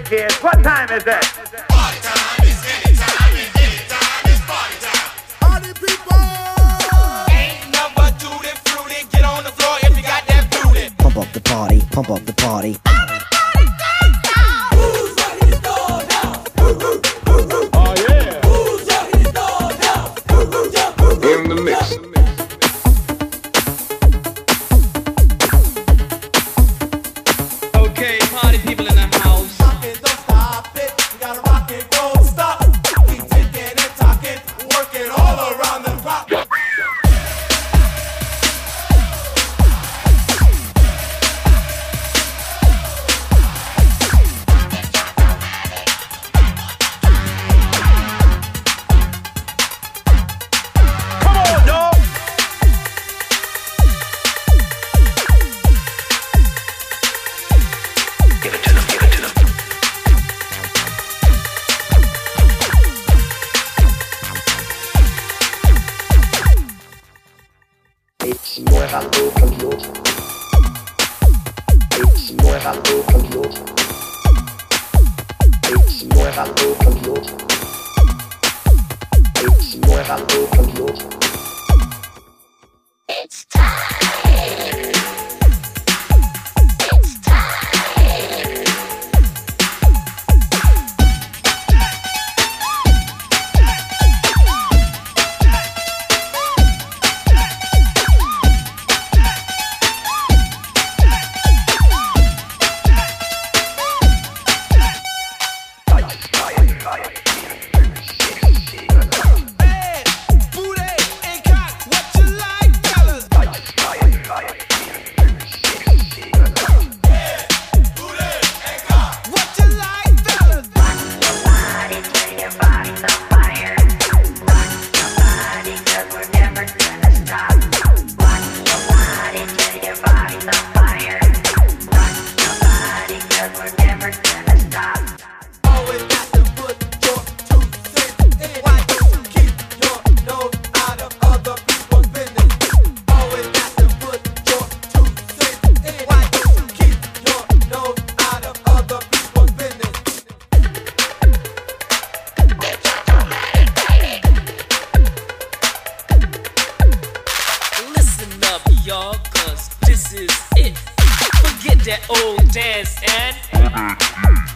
Hey kids, what time is it? Party time is anytime, and anytime is party time. Party people! Ain't nothing but tutti frutti. Get on the floor if you got that booty. Pump up the party, pump up the party. It's nueva Compute. It's nueva Compute. Y'all, cause this is Forget that old dance and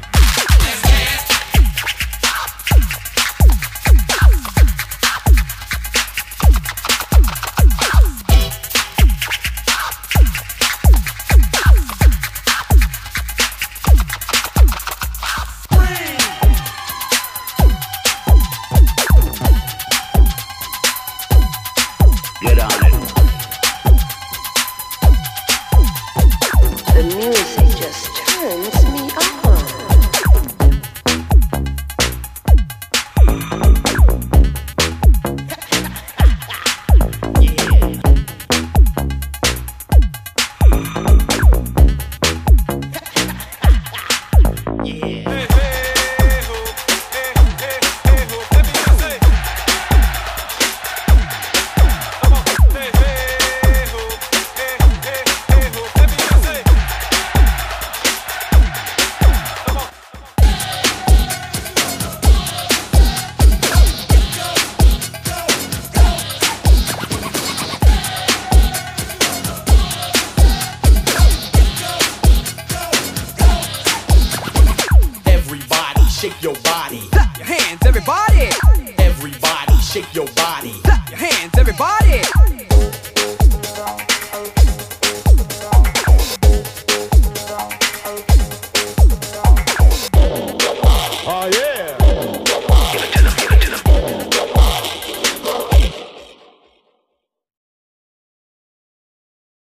The music just shake your body. clap your hands, everybody. Everybody, shake your body.